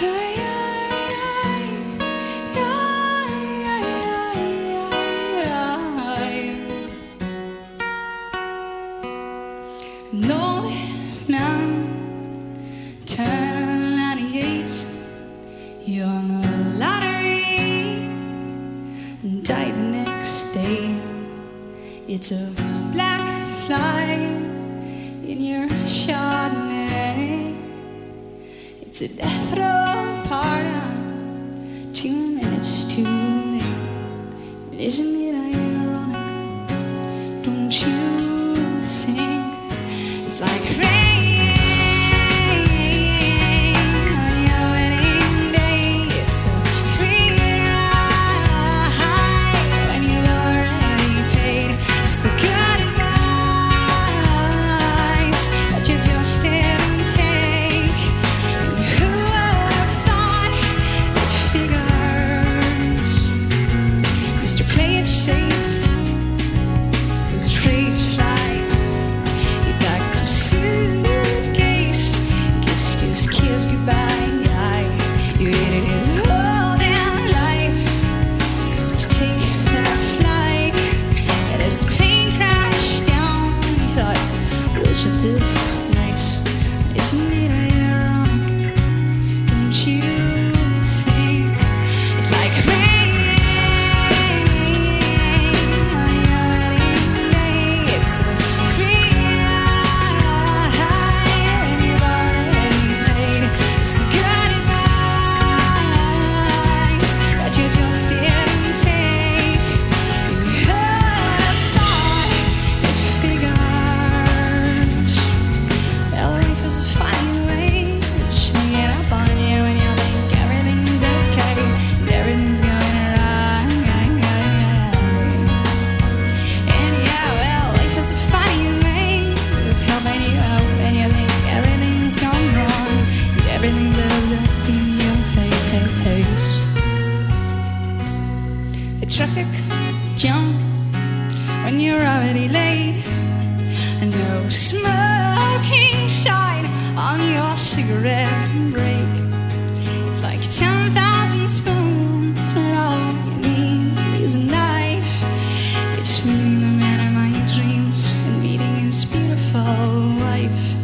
An old man the lottery and died the next day It's a black fly in your chardonnay. It's a death row. Isn't it ironic? Don't you? traffic jam when you're already late, and no smoking sign on your cigarette break. It's like 10,000 spoons when all you need is a knife. It's meeting the man of my dreams and meeting his beautiful wife.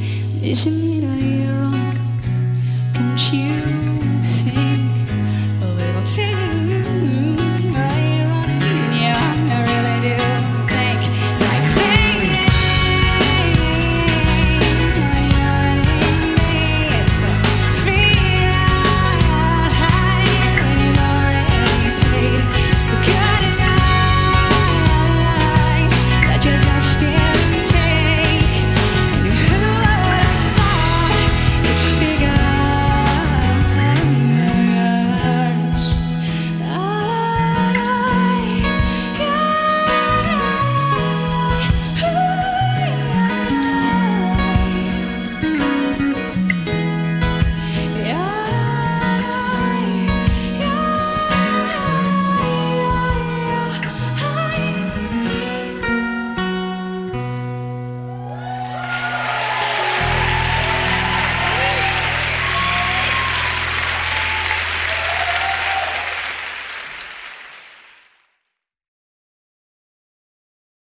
Isn't it?